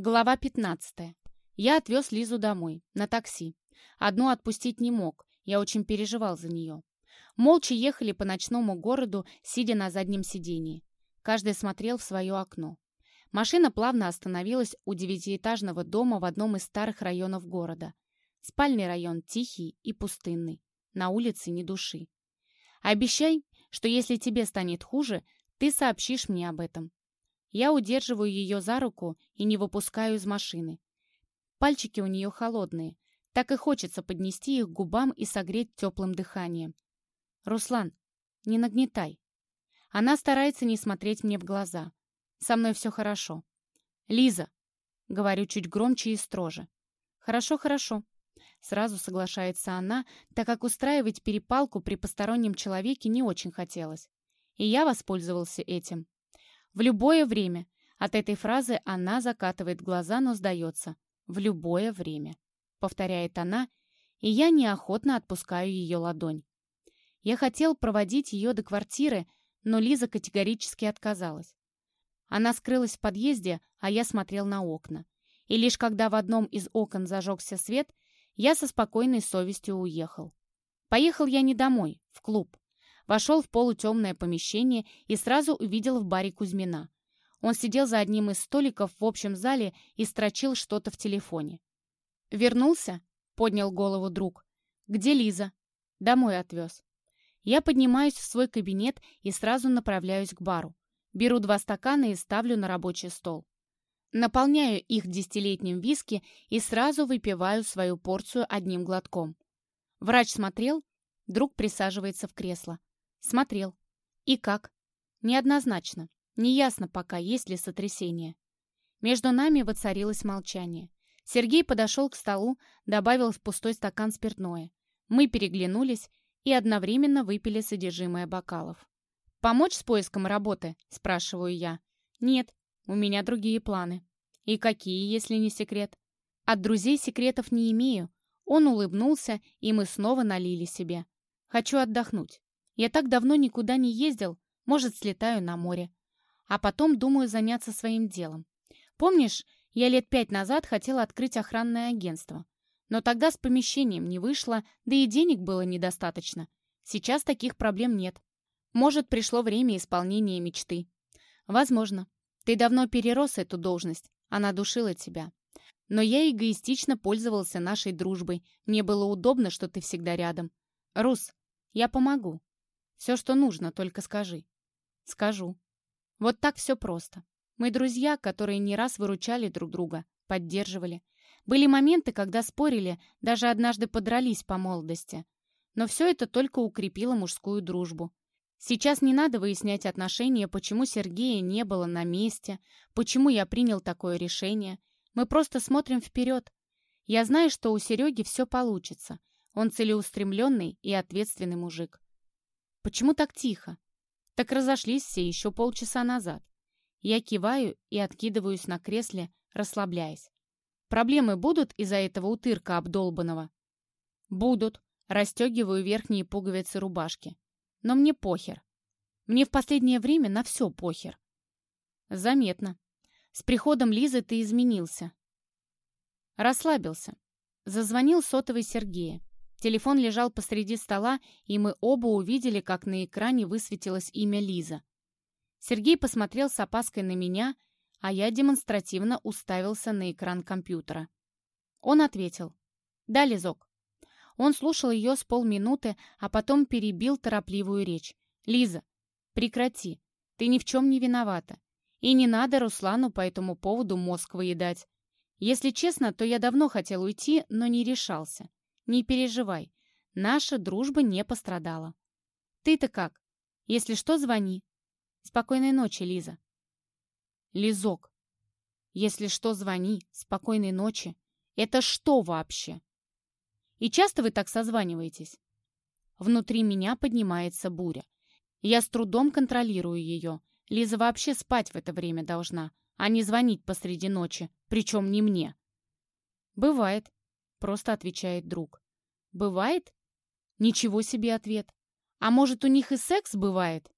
Глава 15. Я отвез Лизу домой, на такси. Одну отпустить не мог, я очень переживал за нее. Молча ехали по ночному городу, сидя на заднем сидении. Каждый смотрел в свое окно. Машина плавно остановилась у девятиэтажного дома в одном из старых районов города. Спальный район тихий и пустынный. На улице ни души. Обещай, что если тебе станет хуже, ты сообщишь мне об этом. Я удерживаю ее за руку и не выпускаю из машины. Пальчики у нее холодные. Так и хочется поднести их к губам и согреть теплым дыханием. «Руслан, не нагнетай». Она старается не смотреть мне в глаза. Со мной все хорошо. «Лиза», — говорю чуть громче и строже. «Хорошо, хорошо». Сразу соглашается она, так как устраивать перепалку при постороннем человеке не очень хотелось. И я воспользовался этим. В любое время. От этой фразы она закатывает глаза, но сдается. В любое время. Повторяет она, и я неохотно отпускаю ее ладонь. Я хотел проводить ее до квартиры, но Лиза категорически отказалась. Она скрылась в подъезде, а я смотрел на окна. И лишь когда в одном из окон зажегся свет, я со спокойной совестью уехал. Поехал я не домой, в клуб. Вошел в полутемное помещение и сразу увидел в баре Кузьмина. Он сидел за одним из столиков в общем зале и строчил что-то в телефоне. «Вернулся?» — поднял голову друг. «Где Лиза?» «Домой отвез». Я поднимаюсь в свой кабинет и сразу направляюсь к бару. Беру два стакана и ставлю на рабочий стол. Наполняю их десятилетним виски и сразу выпиваю свою порцию одним глотком. Врач смотрел, друг присаживается в кресло. Смотрел. И как? Неоднозначно. Неясно пока, есть ли сотрясение. Между нами воцарилось молчание. Сергей подошел к столу, добавил в пустой стакан спиртное. Мы переглянулись и одновременно выпили содержимое бокалов. «Помочь с поиском работы?» – спрашиваю я. «Нет, у меня другие планы». «И какие, если не секрет?» «От друзей секретов не имею». Он улыбнулся, и мы снова налили себе. «Хочу отдохнуть. Я так давно никуда не ездил, может, слетаю на море. А потом думаю заняться своим делом. Помнишь, я лет пять назад хотела открыть охранное агентство. Но тогда с помещением не вышло, да и денег было недостаточно. Сейчас таких проблем нет. Может, пришло время исполнения мечты. Возможно. Ты давно перерос эту должность, она душила тебя. Но я эгоистично пользовался нашей дружбой. Мне было удобно, что ты всегда рядом. Рус, я помогу. Все, что нужно, только скажи. Скажу. Вот так все просто. Мы друзья, которые не раз выручали друг друга, поддерживали. Были моменты, когда спорили, даже однажды подрались по молодости. Но все это только укрепило мужскую дружбу. Сейчас не надо выяснять отношения, почему Сергея не было на месте, почему я принял такое решение. Мы просто смотрим вперед. Я знаю, что у Сереги все получится. Он целеустремленный и ответственный мужик. Почему так тихо? Так разошлись все еще полчаса назад. Я киваю и откидываюсь на кресле, расслабляясь. Проблемы будут из-за этого утырка обдолбанного? Будут. Расстегиваю верхние пуговицы рубашки. Но мне похер. Мне в последнее время на все похер. Заметно. С приходом Лизы ты изменился. Расслабился. Зазвонил сотовый Сергея. Телефон лежал посреди стола, и мы оба увидели, как на экране высветилось имя Лиза. Сергей посмотрел с опаской на меня, а я демонстративно уставился на экран компьютера. Он ответил. «Да, Лизок». Он слушал ее с полминуты, а потом перебил торопливую речь. «Лиза, прекрати. Ты ни в чем не виновата. И не надо Руслану по этому поводу мозг выедать. Если честно, то я давно хотел уйти, но не решался. Не переживай, наша дружба не пострадала. Ты-то как? Если что, звони. Спокойной ночи, Лиза. Лизок. Если что, звони. Спокойной ночи. Это что вообще? И часто вы так созваниваетесь? Внутри меня поднимается буря. Я с трудом контролирую ее. Лиза вообще спать в это время должна, а не звонить посреди ночи, причем не мне. Бывает, Просто отвечает друг. Бывает? Ничего себе ответ. А может, у них и секс бывает?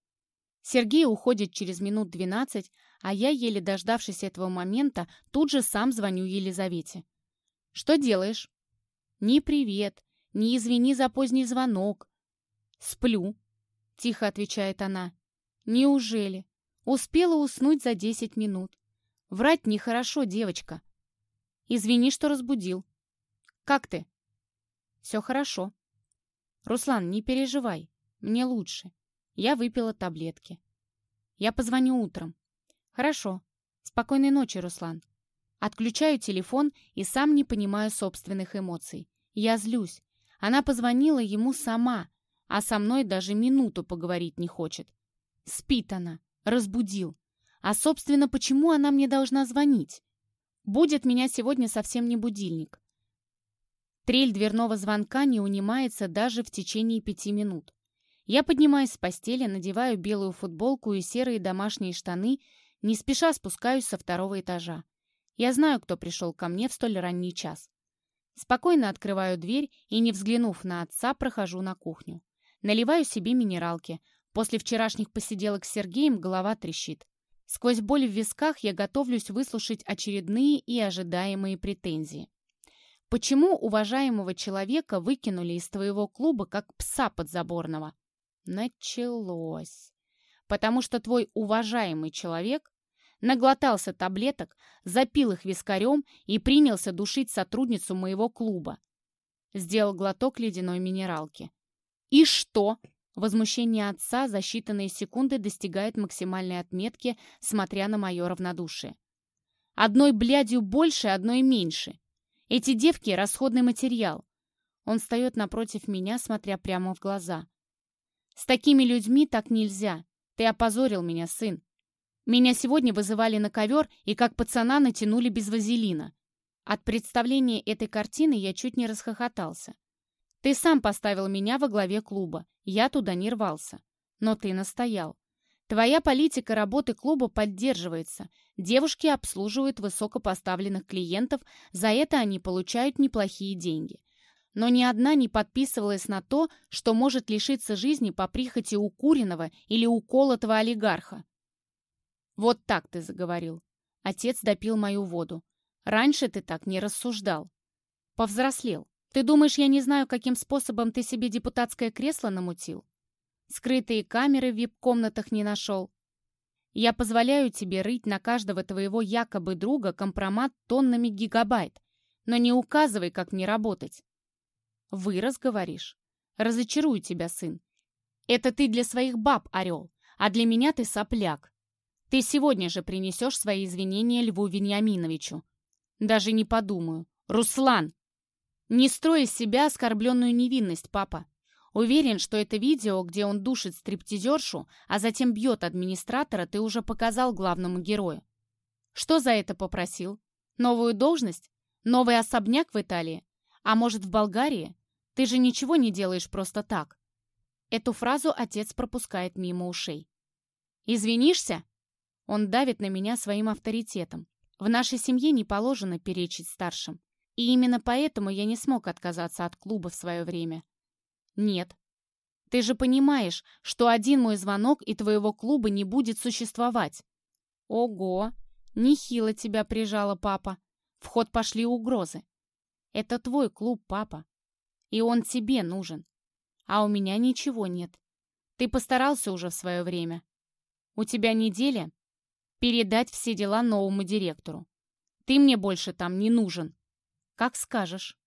Сергей уходит через минут двенадцать, А я, еле дождавшись этого момента, тут же сам звоню Елизавете. «Что делаешь?» «Ни привет, ни извини за поздний звонок». «Сплю», — тихо отвечает она. «Неужели? Успела уснуть за десять минут. Врать нехорошо, девочка. Извини, что разбудил. Как ты?» «Все хорошо». «Руслан, не переживай. Мне лучше. Я выпила таблетки. Я позвоню утром. Хорошо. Спокойной ночи, Руслан. Отключаю телефон и сам не понимаю собственных эмоций. Я злюсь. Она позвонила ему сама, а со мной даже минуту поговорить не хочет. Спит она, разбудил. А, собственно, почему она мне должна звонить? Будет меня сегодня совсем не будильник. Трель дверного звонка не унимается даже в течение пяти минут. Я поднимаюсь с постели, надеваю белую футболку и серые домашние штаны, не спеша спускаюсь со второго этажа. Я знаю, кто пришел ко мне в столь ранний час. Спокойно открываю дверь и, не взглянув на отца, прохожу на кухню. Наливаю себе минералки. После вчерашних посиделок с Сергеем голова трещит. Сквозь боль в висках я готовлюсь выслушать очередные и ожидаемые претензии. Почему уважаемого человека выкинули из твоего клуба как пса подзаборного? Началось. Потому что твой уважаемый человек наглотался таблеток, запил их вискарем и принялся душить сотрудницу моего клуба. Сделал глоток ледяной минералки. «И что?» Возмущение отца за считанные секунды достигает максимальной отметки, смотря на мое равнодушие. «Одной блядью больше, одной меньше. Эти девки — расходный материал». Он встает напротив меня, смотря прямо в глаза. «С такими людьми так нельзя. Ты опозорил меня, сын. Меня сегодня вызывали на ковер и как пацана натянули без вазелина. От представления этой картины я чуть не расхохотался. Ты сам поставил меня во главе клуба. Я туда не рвался. Но ты настоял. Твоя политика работы клуба поддерживается. Девушки обслуживают высокопоставленных клиентов, за это они получают неплохие деньги. Но ни одна не подписывалась на то, что может лишиться жизни по прихоти укуренного или уколотого олигарха. «Вот так ты заговорил». Отец допил мою воду. «Раньше ты так не рассуждал. Повзрослел. Ты думаешь, я не знаю, каким способом ты себе депутатское кресло намутил? Скрытые камеры в вип-комнатах не нашел. Я позволяю тебе рыть на каждого твоего якобы друга компромат тоннами гигабайт, но не указывай, как мне работать. Вырос, говоришь? Разочарую тебя, сын. Это ты для своих баб орел, а для меня ты сопляк. Ты сегодня же принесешь свои извинения Льву Вениаминовичу. Даже не подумаю. Руслан! Не строй из себя оскорбленную невинность, папа. Уверен, что это видео, где он душит стриптизершу, а затем бьет администратора, ты уже показал главному герою. Что за это попросил? Новую должность? Новый особняк в Италии? А может, в Болгарии? Ты же ничего не делаешь просто так. Эту фразу отец пропускает мимо ушей. «Извинишься?» Он давит на меня своим авторитетом. В нашей семье не положено перечить старшим. И именно поэтому я не смог отказаться от клуба в свое время. Нет. Ты же понимаешь, что один мой звонок и твоего клуба не будет существовать. Ого, нехило тебя прижала папа. В ход пошли угрозы. Это твой клуб, папа. И он тебе нужен. А у меня ничего нет. Ты постарался уже в свое время. У тебя неделя передать все дела новому директору. Ты мне больше там не нужен. Как скажешь.